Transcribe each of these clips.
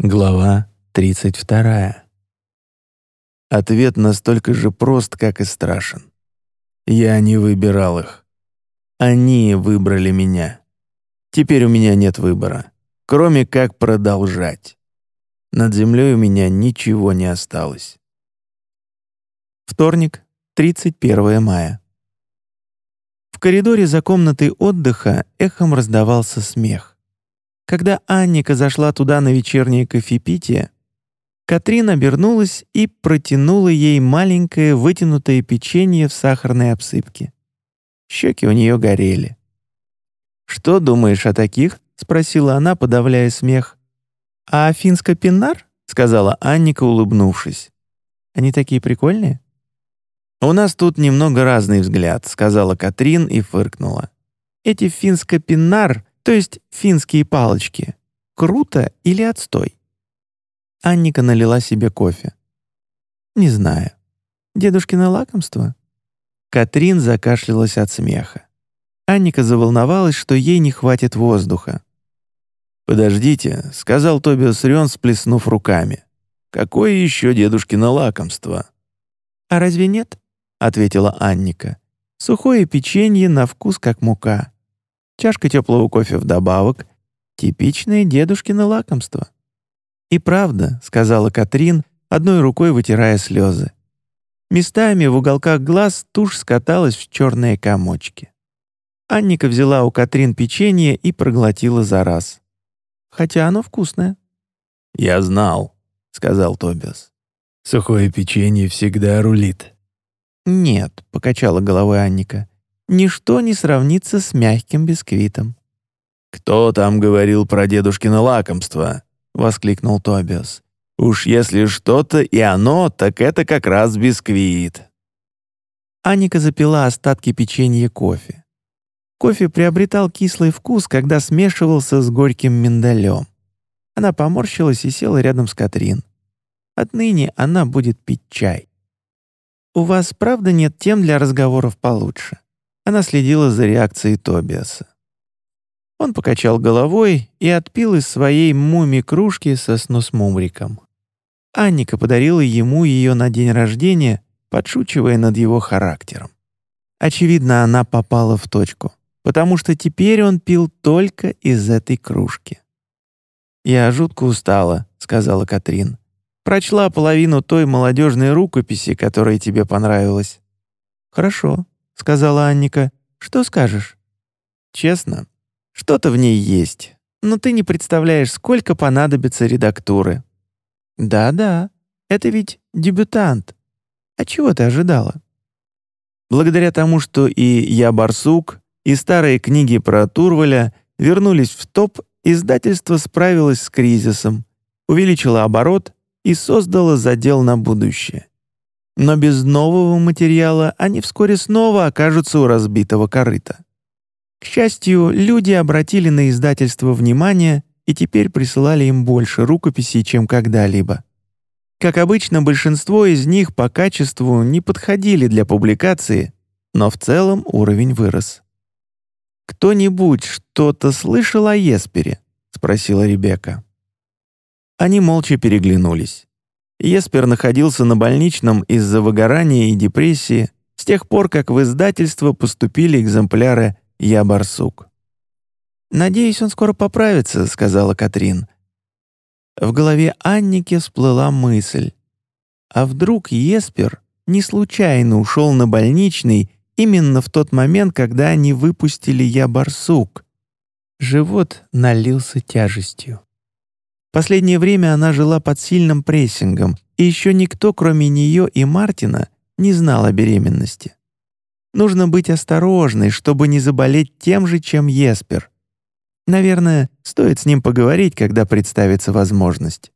Глава 32. Ответ настолько же прост, как и страшен. Я не выбирал их. Они выбрали меня. Теперь у меня нет выбора, кроме как продолжать. Над землей у меня ничего не осталось. Вторник, 31 мая. В коридоре за комнатой отдыха эхом раздавался смех. Когда Анника зашла туда на вечернее кофепитие, Катрин обернулась и протянула ей маленькое вытянутое печенье в сахарной обсыпке. Щеки у нее горели. «Что думаешь о таких?» — спросила она, подавляя смех. «А финско-пинар?» — сказала Анника, улыбнувшись. «Они такие прикольные?» «У нас тут немного разный взгляд», — сказала Катрин и фыркнула. «Эти финско-пинар то есть финские палочки. Круто или отстой? Анника налила себе кофе. Не знаю. Дедушкино лакомство? Катрин закашлялась от смеха. Анника заволновалась, что ей не хватит воздуха. «Подождите», — сказал Тобиас Рён, сплеснув руками. «Какое еще дедушкино лакомство?» «А разве нет?» — ответила Анника. «Сухое печенье на вкус как мука чашка теплого кофе вдобавок — типичное дедушкино лакомство. «И правда», — сказала Катрин, одной рукой вытирая слезы. Местами в уголках глаз тушь скаталась в черные комочки. Анника взяла у Катрин печенье и проглотила за раз. Хотя оно вкусное. «Я знал», — сказал Тобиас. «Сухое печенье всегда рулит». «Нет», — покачала головой Анника ничто не сравнится с мягким бисквитом. «Кто там говорил про дедушкино лакомство?» — воскликнул Тобиас. «Уж если что-то и оно, так это как раз бисквит». Аника запила остатки печенья кофе. Кофе приобретал кислый вкус, когда смешивался с горьким миндалем. Она поморщилась и села рядом с Катрин. Отныне она будет пить чай. «У вас правда нет тем для разговоров получше?» Она следила за реакцией Тобиаса. Он покачал головой и отпил из своей муми-кружки со снусмумриком. Анника подарила ему ее на день рождения, подшучивая над его характером. Очевидно, она попала в точку, потому что теперь он пил только из этой кружки. «Я жутко устала», — сказала Катрин. «Прочла половину той молодежной рукописи, которая тебе понравилась». «Хорошо», — сказала Анника. «Что скажешь?» «Честно, что-то в ней есть, но ты не представляешь, сколько понадобится редактуры». «Да-да, это ведь дебютант. А чего ты ожидала?» Благодаря тому, что и «Я барсук», и старые книги про Турваля вернулись в топ, издательство справилось с кризисом, увеличило оборот и создало задел на будущее. Но без нового материала они вскоре снова окажутся у разбитого корыта. К счастью, люди обратили на издательство внимание и теперь присылали им больше рукописей, чем когда-либо. Как обычно, большинство из них по качеству не подходили для публикации, но в целом уровень вырос. «Кто-нибудь что-то слышал о Еспере?» — спросила Ребекка. Они молча переглянулись. Еспер находился на больничном из-за выгорания и депрессии с тех пор, как в издательство поступили экземпляры «Я барсук». «Надеюсь, он скоро поправится», — сказала Катрин. В голове Анники всплыла мысль. А вдруг Еспер не случайно ушел на больничный именно в тот момент, когда они выпустили «Я барсук»? Живот налился тяжестью. Последнее время она жила под сильным прессингом, и еще никто, кроме нее и Мартина, не знал о беременности. Нужно быть осторожной, чтобы не заболеть тем же, чем Еспер. Наверное, стоит с ним поговорить, когда представится возможность.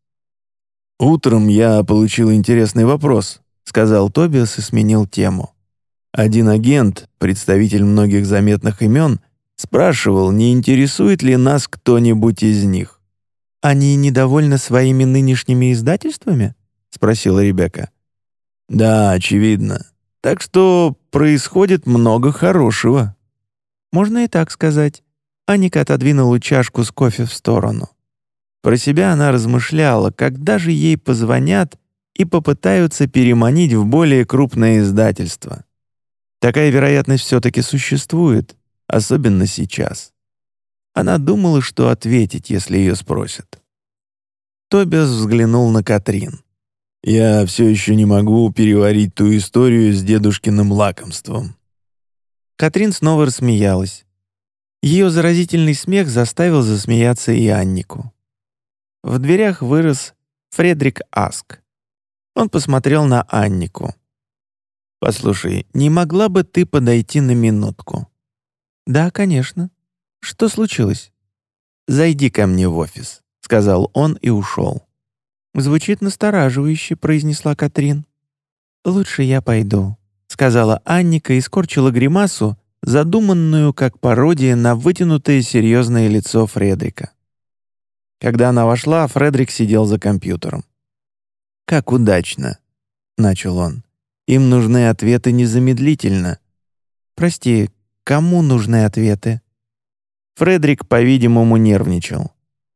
«Утром я получил интересный вопрос», — сказал Тобиас и сменил тему. Один агент, представитель многих заметных имен, спрашивал, не интересует ли нас кто-нибудь из них. «Они недовольны своими нынешними издательствами?» — спросила Ребекка. «Да, очевидно. Так что происходит много хорошего». «Можно и так сказать». Аника отодвинула чашку с кофе в сторону. Про себя она размышляла, когда же ей позвонят и попытаются переманить в более крупное издательство. Такая вероятность все-таки существует, особенно сейчас. Она думала, что ответить, если ее спросят. Тобиас взглянул на Катрин. «Я все еще не могу переварить ту историю с дедушкиным лакомством». Катрин снова рассмеялась. Ее заразительный смех заставил засмеяться и Аннику. В дверях вырос Фредрик Аск. Он посмотрел на Аннику. «Послушай, не могла бы ты подойти на минутку?» «Да, конечно. Что случилось?» «Зайди ко мне в офис», — сказал он и ушел. «Звучит настораживающе», — произнесла Катрин. «Лучше я пойду», — сказала Анника и скорчила гримасу, задуманную как пародия на вытянутое серьезное лицо Фредрика. Когда она вошла, Фредрик сидел за компьютером. «Как удачно», — начал он. «Им нужны ответы незамедлительно». «Прости, кому нужны ответы?» Фредрик, по-видимому, нервничал.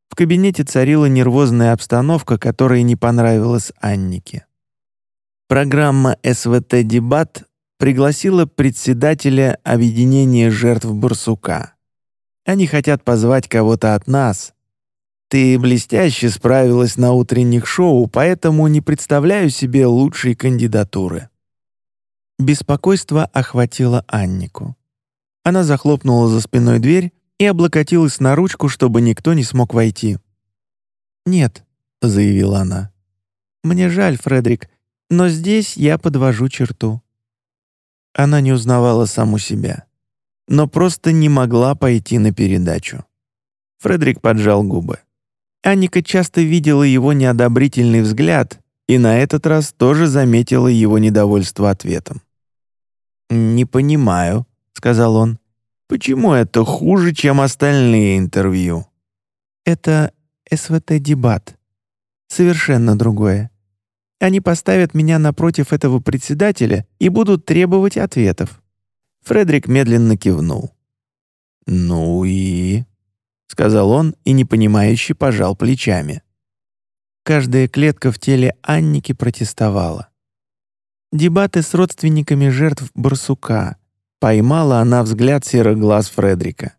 В кабинете царила нервозная обстановка, которая не понравилась Аннике. Программа СВТ «Дебат» пригласила председателя объединения жертв Барсука. Они хотят позвать кого-то от нас, ты блестяще справилась на утренних шоу, поэтому не представляю себе лучшей кандидатуры». Беспокойство охватило Аннику. Она захлопнула за спиной дверь и облокотилась на ручку, чтобы никто не смог войти. «Нет», — заявила она. «Мне жаль, Фредерик, но здесь я подвожу черту». Она не узнавала саму себя, но просто не могла пойти на передачу. Фредерик поджал губы. Анника часто видела его неодобрительный взгляд и на этот раз тоже заметила его недовольство ответом. «Не понимаю», — сказал он, — «почему это хуже, чем остальные интервью?» «Это СВТ-дебат. Совершенно другое. Они поставят меня напротив этого председателя и будут требовать ответов». Фредерик медленно кивнул. «Ну и...» — сказал он и непонимающе пожал плечами. Каждая клетка в теле Анники протестовала. Дебаты с родственниками жертв барсука. Поймала она взгляд серых глаз Фредрика.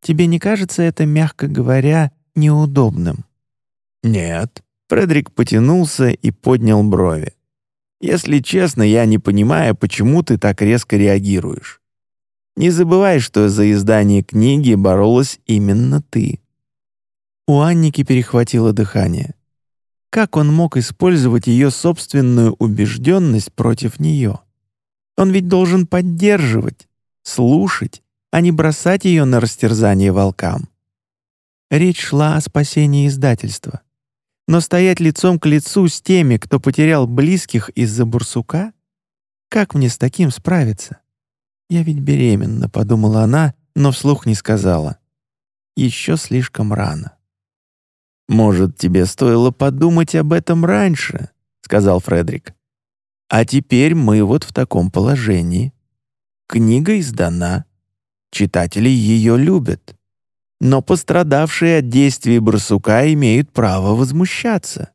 «Тебе не кажется это, мягко говоря, неудобным?» «Нет». Фредрик потянулся и поднял брови. «Если честно, я не понимаю, почему ты так резко реагируешь. Не забывай, что за издание книги боролась именно ты». У Анники перехватило дыхание. Как он мог использовать ее собственную убежденность против нее? Он ведь должен поддерживать, слушать, а не бросать ее на растерзание волкам. Речь шла о спасении издательства. Но стоять лицом к лицу с теми, кто потерял близких из-за бурсука? Как мне с таким справиться? «Я ведь беременна», — подумала она, но вслух не сказала. «Еще слишком рано». «Может, тебе стоило подумать об этом раньше», — сказал Фредерик. «А теперь мы вот в таком положении. Книга издана. Читатели ее любят. Но пострадавшие от действий барсука имеют право возмущаться».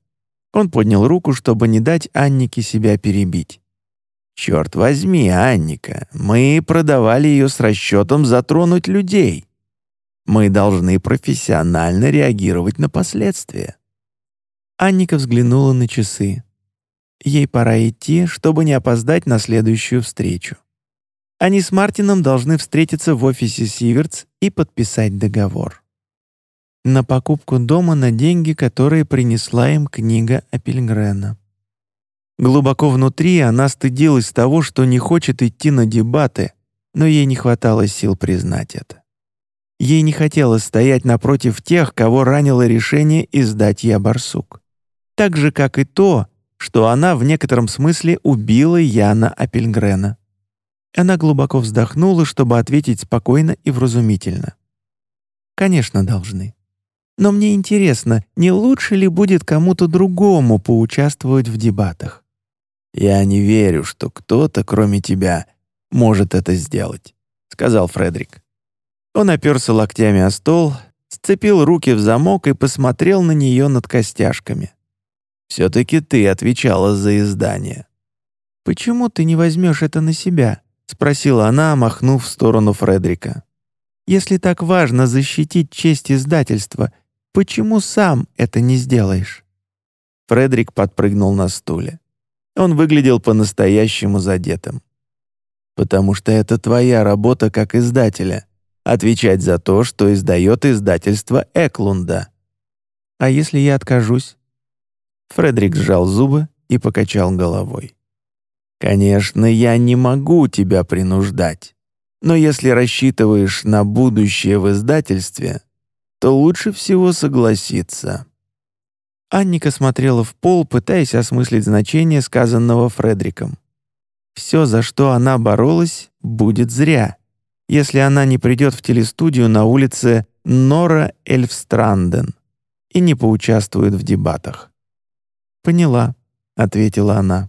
Он поднял руку, чтобы не дать Аннике себя перебить. Черт возьми, Анника, мы продавали ее с расчетом затронуть людей. Мы должны профессионально реагировать на последствия. Анника взглянула на часы. Ей пора идти, чтобы не опоздать на следующую встречу. Они с Мартином должны встретиться в офисе Сивертс и подписать договор. На покупку дома на деньги, которые принесла им книга Апельгрена. Глубоко внутри она стыдилась того, что не хочет идти на дебаты, но ей не хватало сил признать это. Ей не хотелось стоять напротив тех, кого ранило решение издать «Я барсук». Так же, как и то, что она в некотором смысле убила Яна Апельгрена. Она глубоко вздохнула, чтобы ответить спокойно и вразумительно. «Конечно, должны. Но мне интересно, не лучше ли будет кому-то другому поучаствовать в дебатах? «Я не верю, что кто-то, кроме тебя, может это сделать», — сказал Фредерик. Он оперся локтями о стол, сцепил руки в замок и посмотрел на нее над костяшками. «Все-таки ты отвечала за издание». «Почему ты не возьмешь это на себя?» — спросила она, махнув в сторону Фредрика. «Если так важно защитить честь издательства, почему сам это не сделаешь?» Фредрик подпрыгнул на стуле. Он выглядел по-настоящему задетым. «Потому что это твоя работа как издателя — отвечать за то, что издает издательство Эклунда». «А если я откажусь?» Фредрик сжал зубы и покачал головой. «Конечно, я не могу тебя принуждать, но если рассчитываешь на будущее в издательстве, то лучше всего согласиться». Анника смотрела в пол, пытаясь осмыслить значение сказанного Фредриком. Все, за что она боролась, будет зря, если она не придет в телестудию на улице Нора Эльфстранден и не поучаствует в дебатах. «Поняла», — ответила она.